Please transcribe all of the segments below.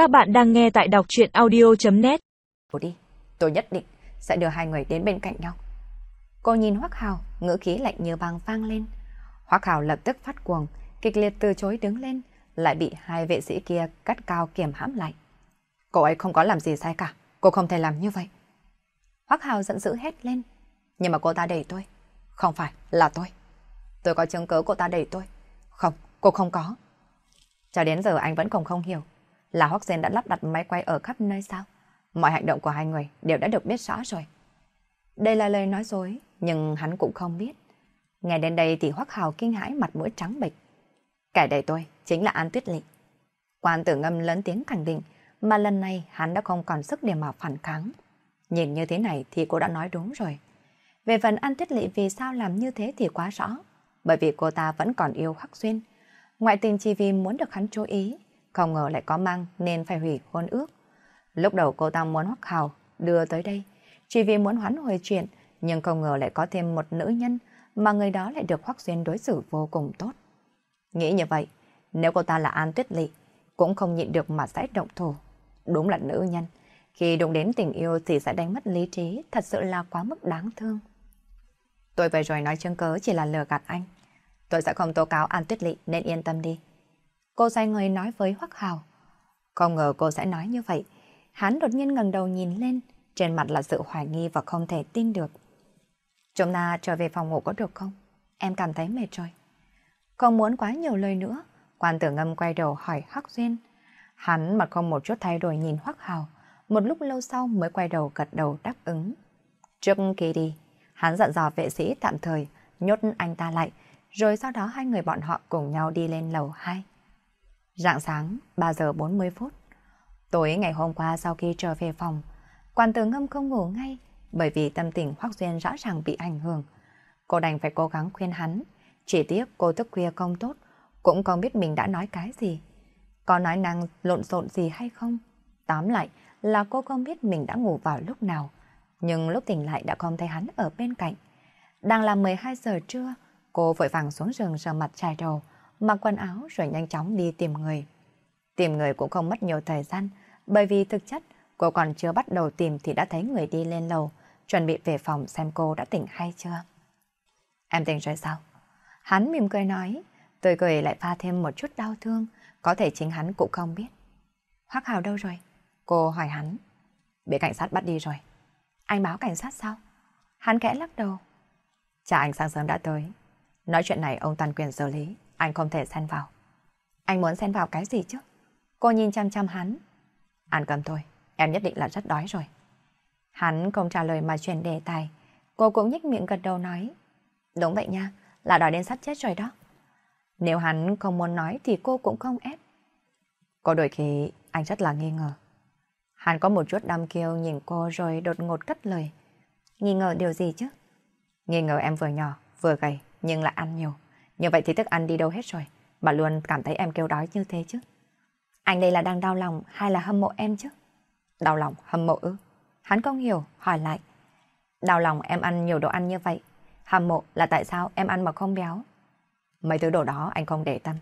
Các bạn đang nghe tại đọc chuyện audio.net Đi, tôi nhất định sẽ đưa hai người đến bên cạnh nhau. Cô nhìn Hoắc Hào, ngữ khí lạnh như băng vang lên. Hoắc Hào lập tức phát cuồng, kịch liệt từ chối đứng lên, lại bị hai vệ sĩ kia cắt cao kiềm hãm lại. Cô ấy không có làm gì sai cả, cô không thể làm như vậy. Hoắc Hào giận dữ hét lên, nhưng mà cô ta đẩy tôi. Không phải, là tôi. Tôi có chứng cứ cô ta đẩy tôi. Không, cô không có. Cho đến giờ anh vẫn còn không hiểu là Hoắc Duyên đã lắp đặt máy quay ở khắp nơi sao? Mọi hành động của hai người đều đã được biết rõ rồi. Đây là lời nói dối, nhưng hắn cũng không biết. Nghe đến đây thì Hoắc Hào kinh hãi mặt mũi trắng bệch. Kẻ đầy tôi chính là An Tuyết Lị. Quan tử ngâm lớn tiếng khẳng định, mà lần này hắn đã không còn sức để mà phản kháng. Nhìn như thế này thì cô đã nói đúng rồi. Về phần An Tuyết Lị vì sao làm như thế thì quá rõ. Bởi vì cô ta vẫn còn yêu Hoắc Xuyên, Ngoại tình chỉ vì muốn được hắn chú ý, không ngờ lại có mang nên phải hủy hôn ước. Lúc đầu cô ta muốn Hoắc Hào đưa tới đây, chỉ vì muốn hoán hồi chuyện, nhưng không ngờ lại có thêm một nữ nhân mà người đó lại được Hoắc Duyên đối xử vô cùng tốt. Nghĩ như vậy, nếu cô ta là An Tuyết Lệ cũng không nhịn được mà sẽ động thủ. Đúng là nữ nhân, khi đụng đến tình yêu thì sẽ đánh mất lý trí, thật sự là quá mức đáng thương. Tôi về rồi nói chứng cớ chỉ là lừa gạt anh. Tôi sẽ không tố cáo An Tuyết Lệ nên yên tâm đi. Cô xoay người nói với Hoắc Hào. Không ngờ cô sẽ nói như vậy. Hắn đột nhiên ngẩng đầu nhìn lên, trên mặt là sự hoài nghi và không thể tin được. Chúng ta trở về phòng ngủ có được không? Em cảm thấy mệt rồi. Không muốn quá nhiều lời nữa, quan tử ngâm quay đầu hỏi Hắc Duyên. Hắn mặt không một chút thay đổi nhìn Hoắc Hào, một lúc lâu sau mới quay đầu gật đầu đáp ứng. Trước khi đi, hắn dặn dò vệ sĩ tạm thời nhốt anh ta lại, rồi sau đó hai người bọn họ cùng nhau đi lên lầu 2. Rạng sáng 3 giờ 40 phút. Tối ngày hôm qua sau khi trở về phòng, quan tử ngâm không ngủ ngay bởi vì tâm tình Hoắc Duyên rõ ràng bị ảnh hưởng. Cô đành phải cố gắng khuyên hắn, chỉ tiếc cô thức khuya không tốt, cũng không biết mình đã nói cái gì. Có nói năng lộn xộn gì hay không? Tóm lại là cô không biết mình đã ngủ vào lúc nào, nhưng lúc tỉnh lại đã không thấy hắn ở bên cạnh. Đang là 12 giờ trưa, cô vội vàng xuống giường rửa mặt chải đầu, mặc quần áo rồi nhanh chóng đi tìm người. Tìm người cũng không mất nhiều thời gian, bởi vì thực chất cô còn chưa bắt đầu tìm thì đã thấy người đi lên lầu, chuẩn bị về phòng xem cô đã tỉnh hay chưa. Em tỉnh rồi sao? Hắn mỉm cười nói, Tôi cười lại pha thêm một chút đau thương, có thể chính hắn cũng không biết. Hoác Hào đâu rồi? Cô hỏi hắn. Bị cảnh sát bắt đi rồi. Anh báo cảnh sát sao? Hắn kẽ lắc đầu. Cha anh sáng sớm đã tới. Nói chuyện này ông toàn quyền xử lý, anh không thể xen vào. Anh muốn xen vào cái gì chứ? Cô nhìn chăm chăm hắn. Ăn cơm thôi, em nhất định là rất đói rồi. Hắn không trả lời mà chuyển đề tài. Cô cũng nhếch miệng gật đầu nói. Đúng vậy nha, là đòi đến sắp chết rồi đó. Nếu hắn không muốn nói thì cô cũng không ép. Có đôi khi anh rất là nghi ngờ. Hắn có một chút đăm kiêu nhìn cô rồi đột ngột cất lời. Nghi ngờ điều gì chứ? Nghi ngờ em vừa nhỏ, vừa gầy, nhưng lại ăn nhiều. Như vậy thì thức ăn đi đâu hết rồi, mà luôn cảm thấy em kêu đói như thế chứ. Anh đây là đang đau lòng hay là hâm mộ em chứ? Đau lòng, hâm mộ ư? Hắn không hiểu, hỏi lại. Đau lòng em ăn nhiều đồ ăn như vậy. Hâm mộ là tại sao em ăn mà không béo? Mấy thứ đồ đó anh không để tâm.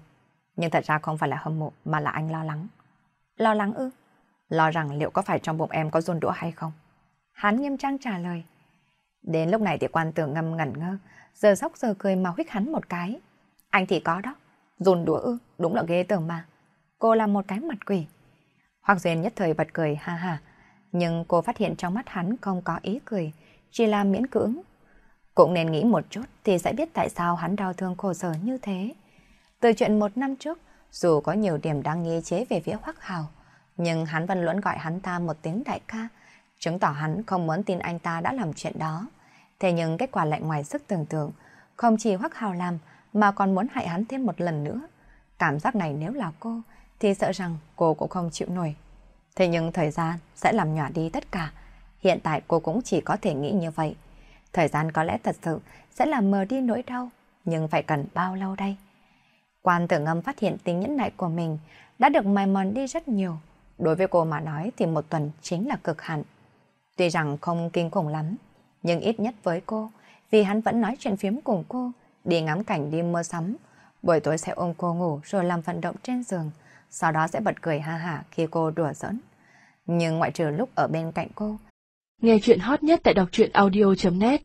Nhưng thật ra không phải là hâm mộ mà là anh lo lắng. Lo lắng ư? Lo rằng liệu có phải trong bụng em có run đũa hay không? Hắn nghiêm trang trả lời. Đến lúc này thì quan tưởng ngâm ngẩn ngơ, giờ sóc giờ cười mà huyết hắn một cái. Anh thì có đó. Dồn đũa ư, đúng là ghê tởm mà. Cô là một cái mặt quỷ. Hoàng Duyên nhất thời bật cười ha ha. Nhưng cô phát hiện trong mắt hắn không có ý cười, chỉ là miễn cưỡng. Cũng nên nghĩ một chút thì sẽ biết tại sao hắn đau thương khổ sở như thế. Từ chuyện một năm trước, dù có nhiều điểm đang nghi chế về phía Hoắc Hào, nhưng hắn vẫn luôn gọi hắn ta một tiếng đại ca, chứng tỏ hắn không muốn tin anh ta đã làm chuyện đó. Thế nhưng kết quả lại ngoài sức tưởng tượng, không chỉ Hoắc Hào làm mà còn muốn hại hắn thêm một lần nữa. Cảm giác này nếu là cô thì sợ rằng cô cũng không chịu nổi. Thế nhưng thời gian sẽ làm nhỏ đi tất cả. Hiện tại cô cũng chỉ có thể nghĩ như vậy. Thời gian có lẽ thật sự sẽ làm mờ đi nỗi đau, nhưng phải cần bao lâu đây? Quan tử ngâm phát hiện tính nhẫn nại của mình đã được mài mòn đi rất nhiều. Đối với cô mà nói thì một tuần chính là cực hạn. Tuy rằng không kinh khủng lắm, nhưng ít nhất với cô, vì hắn vẫn nói chuyện phiếm cùng cô, đi ngắm cảnh đi mua sắm, buổi tối sẽ ôm cô ngủ rồi làm vận động trên giường, sau đó sẽ bật cười ha hả khi cô đùa giỡn. Nhưng ngoại trừ lúc ở bên cạnh cô. Nghe chuyện hot nhất tại đọc truyện audio.net